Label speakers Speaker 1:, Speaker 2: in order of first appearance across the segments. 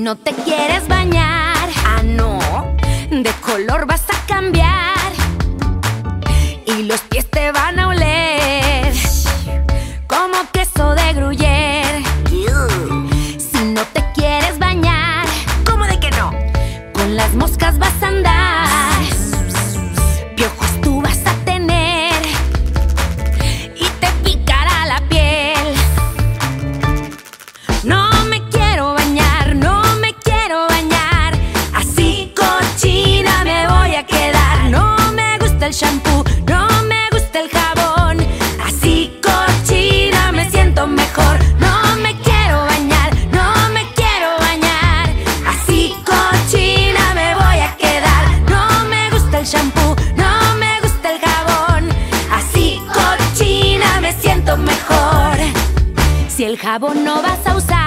Speaker 1: no te quieres bañar, ah no, de color vas a cambiar y los pies te van a oler como queso de gruyer. Si no te quieres bañar,
Speaker 2: ¿cómo de que no?
Speaker 1: Con las moscas jabón no vas a usar.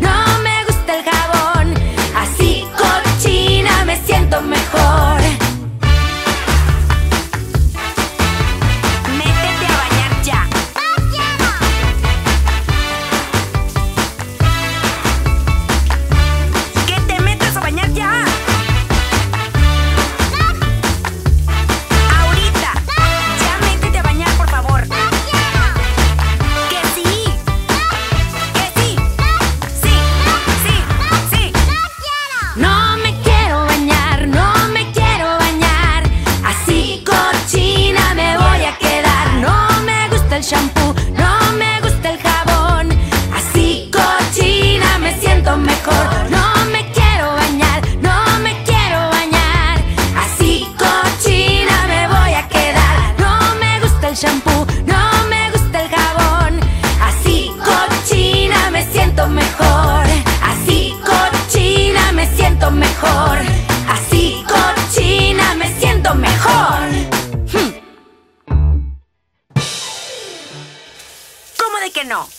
Speaker 1: no
Speaker 2: que no.